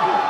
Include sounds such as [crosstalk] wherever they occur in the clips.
伸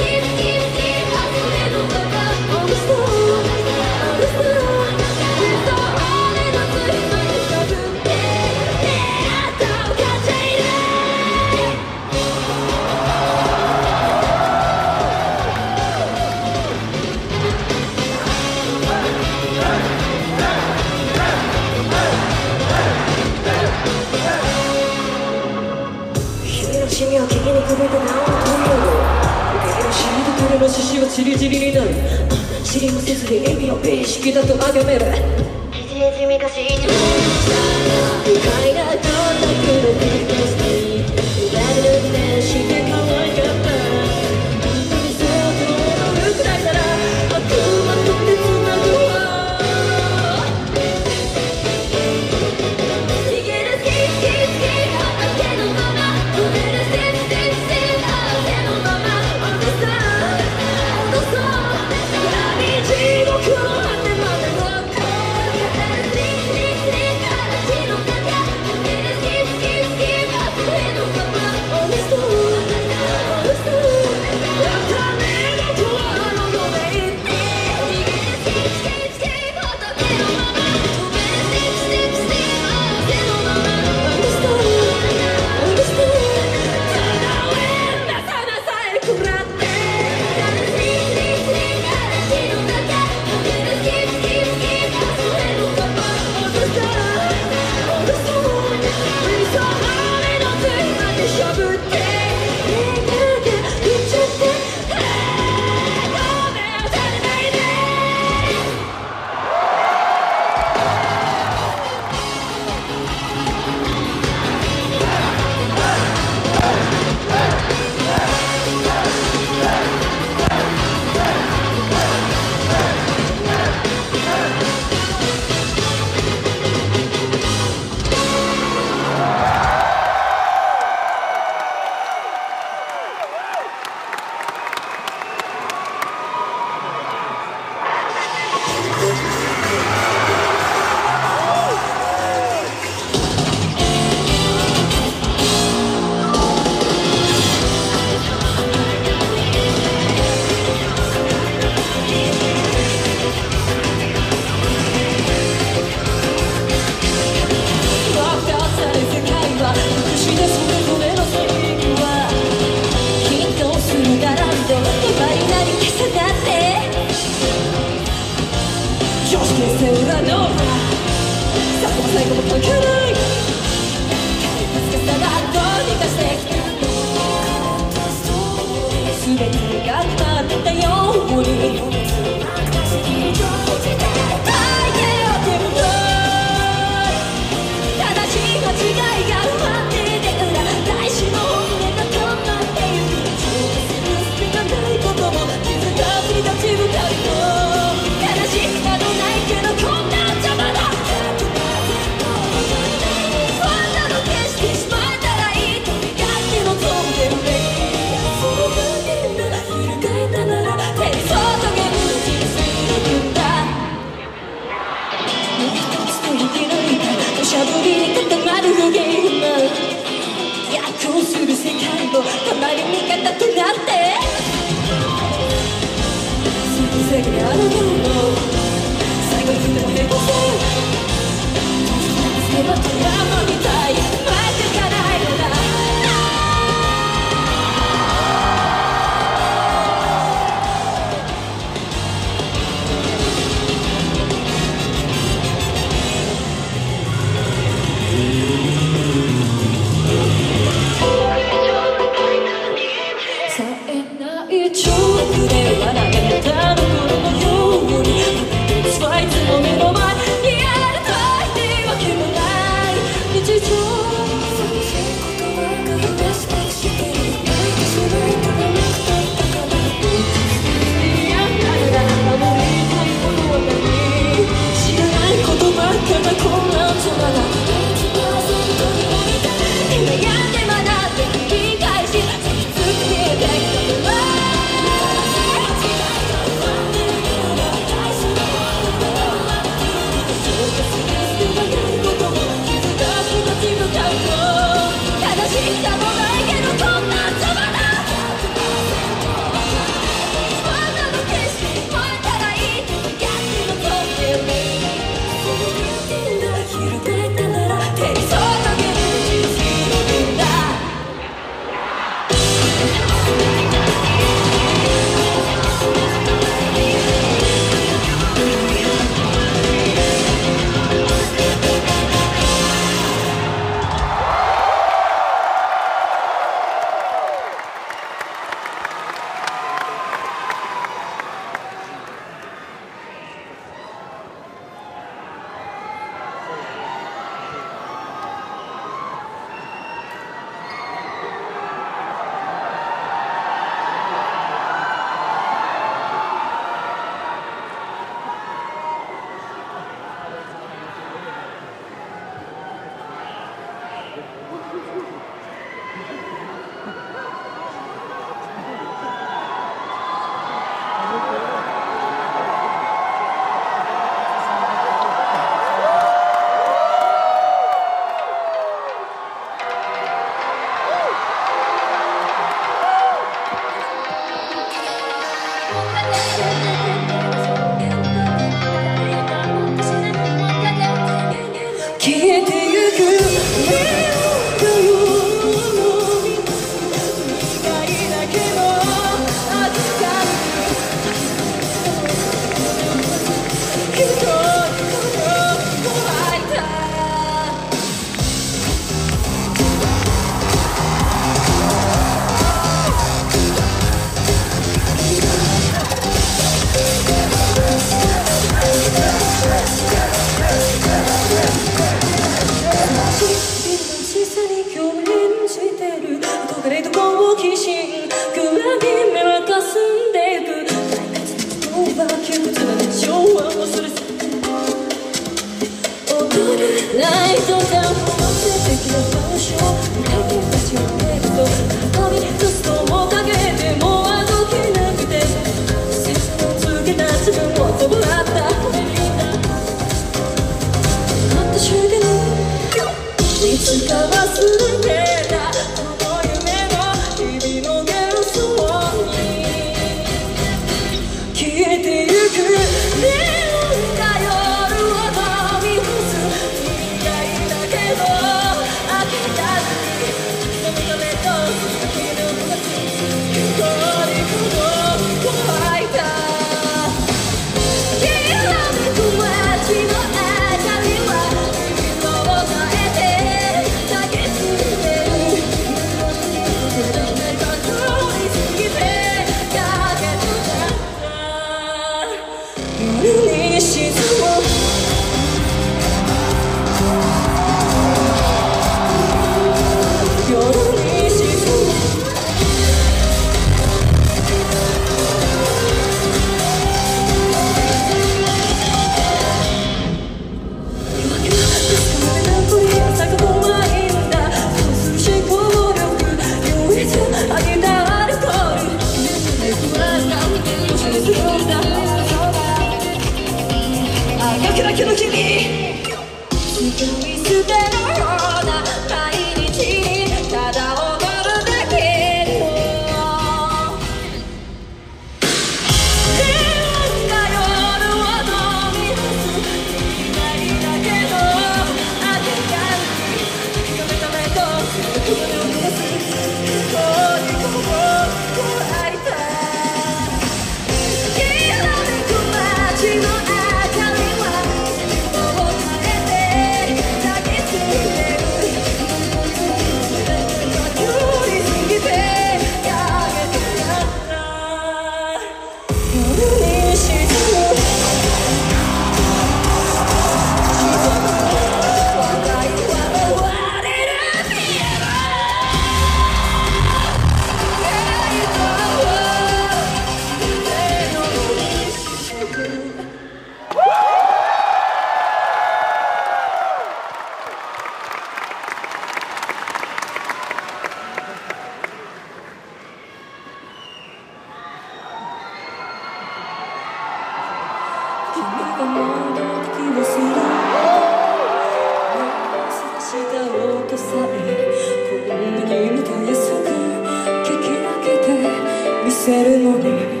見せるのに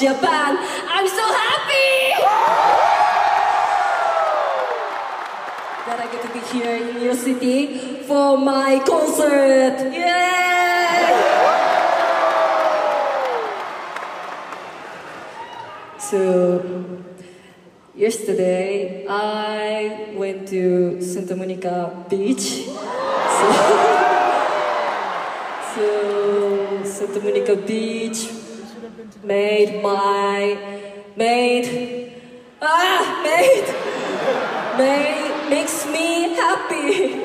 Japan. I'm so happy that I get to be here in your city for my concert. Yay! So, yesterday I went to Santa Monica Beach. So, [laughs] so Santa Monica Beach made my made ah made made makes me happy.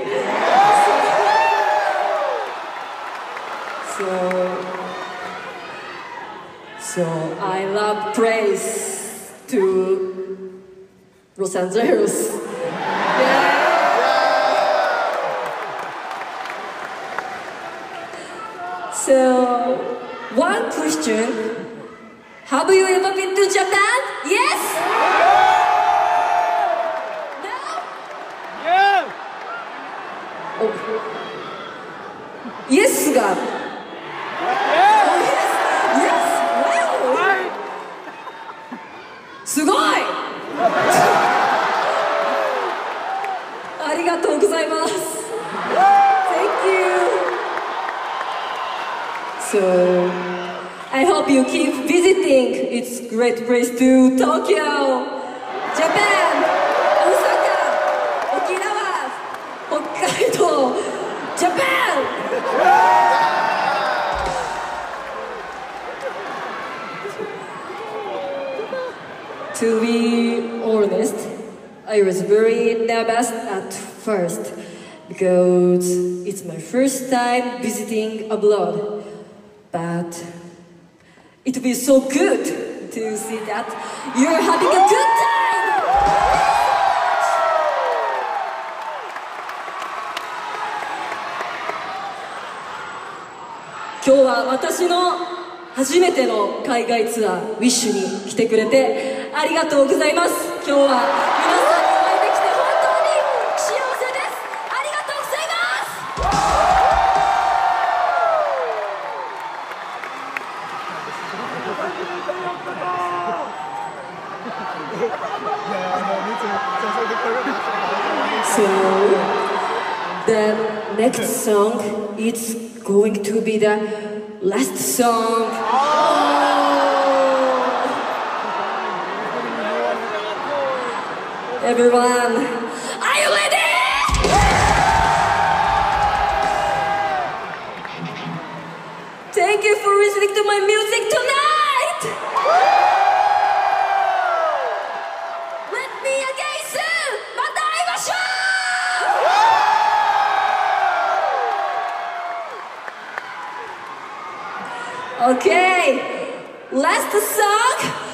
So so I love praise to Los Angeles. Yeah. So, one question. Have you ever been to Japan? Yes? No? Oh. Yes が。to Tokyo, Japan, Osaka, Okinawa, Hokkaido, Japan! to be honest, I was very nervous at first because it's my first time visiting abroad. But it will be so good! To see that. You have 今日は私の初めての海外ツアーウィッシュに来てくれてありがとうございます。今日は song it's going to be the last song. Oh. Everyone, are you ready? Thank you for listening to my music Okay, last song.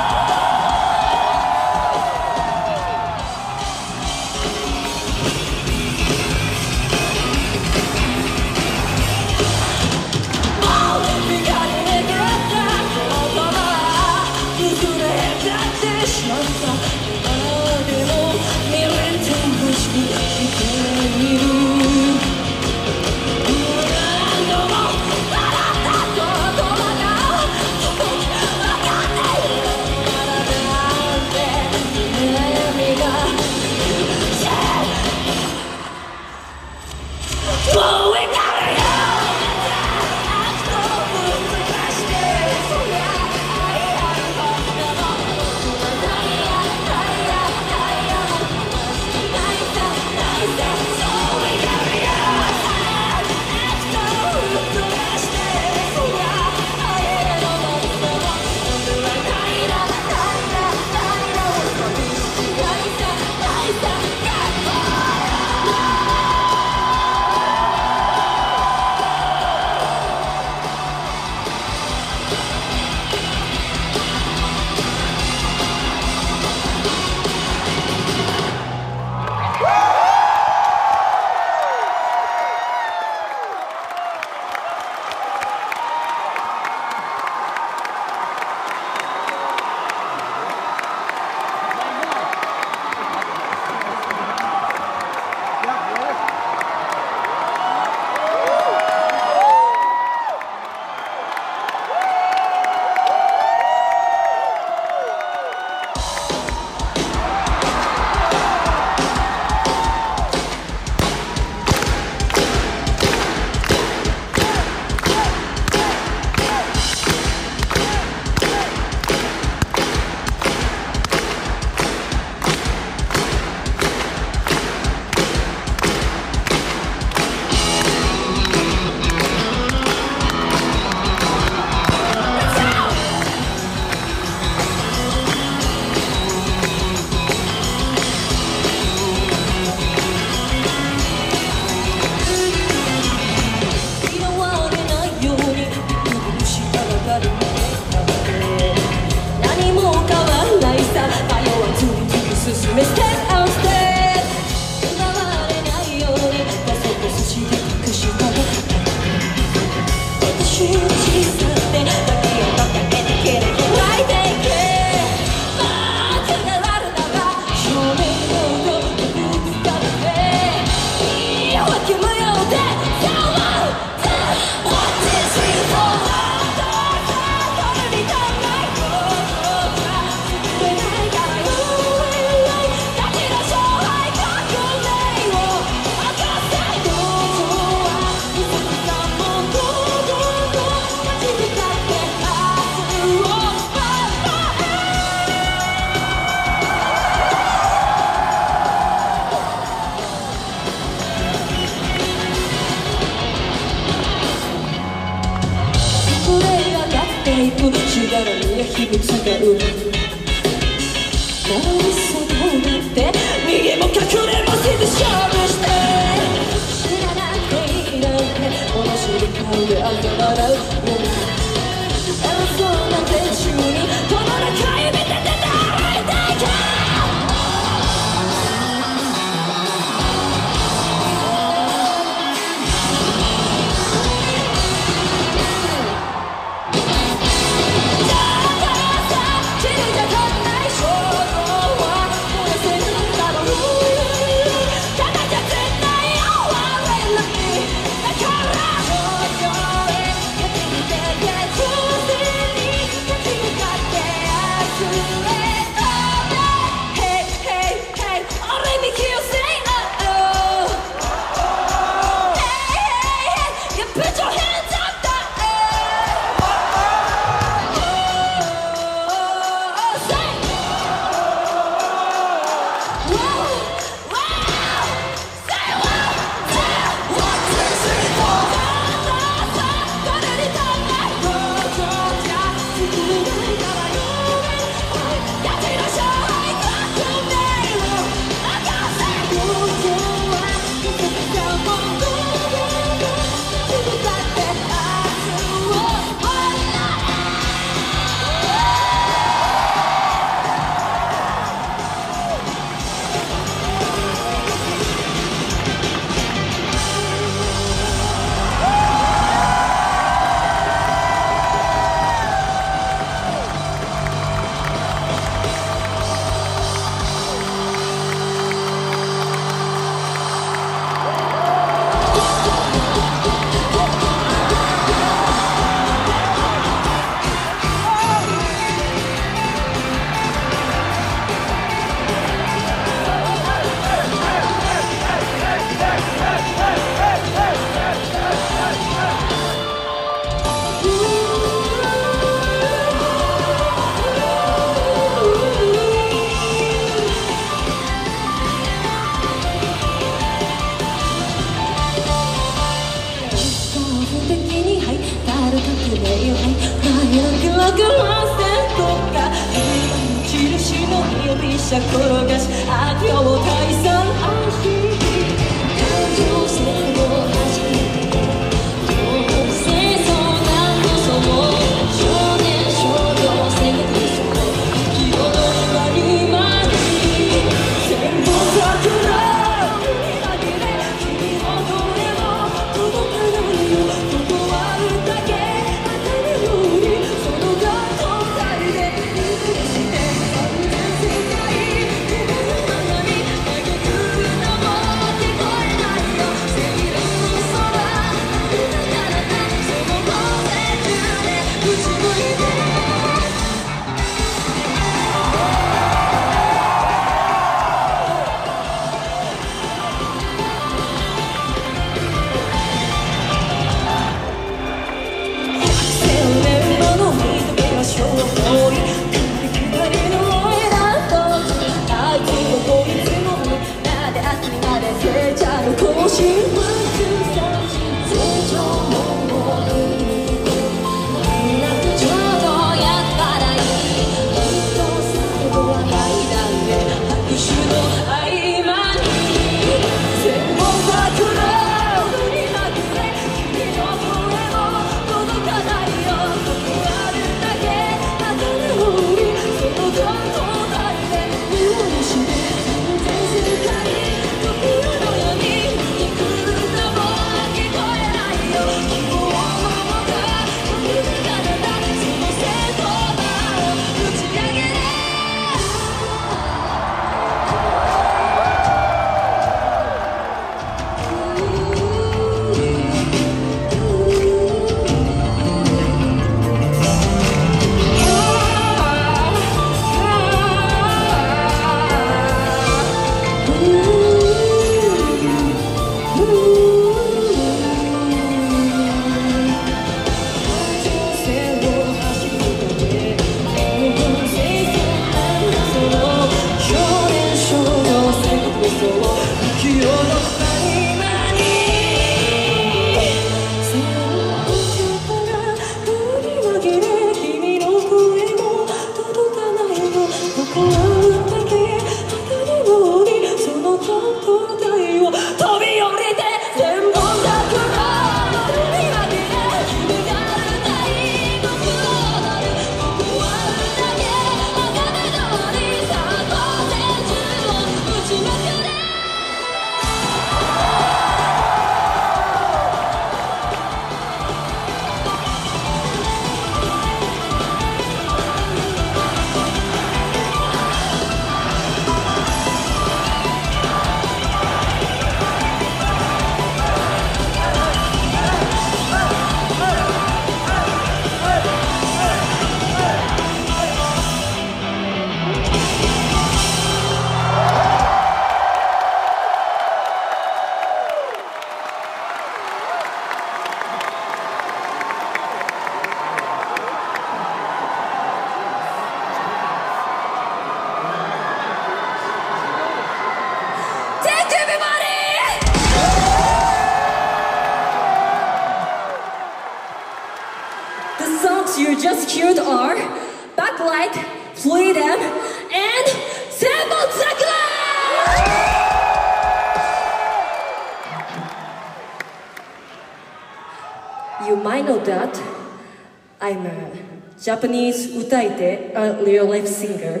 Japanese utaite, a Leolef singer,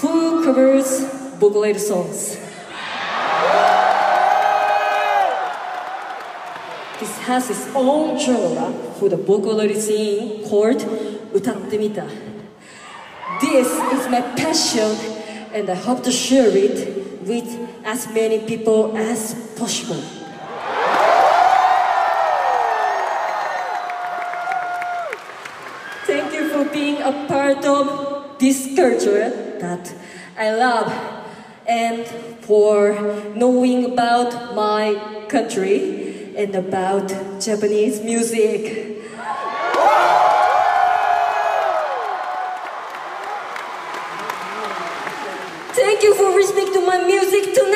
who covers Vocaloid songs. This has its own genre for the Vocaloid scene called Utattemita. This is my passion, and I hope to share it with as many people as possible. and about Japanese music. Thank you for listening to my music tonight.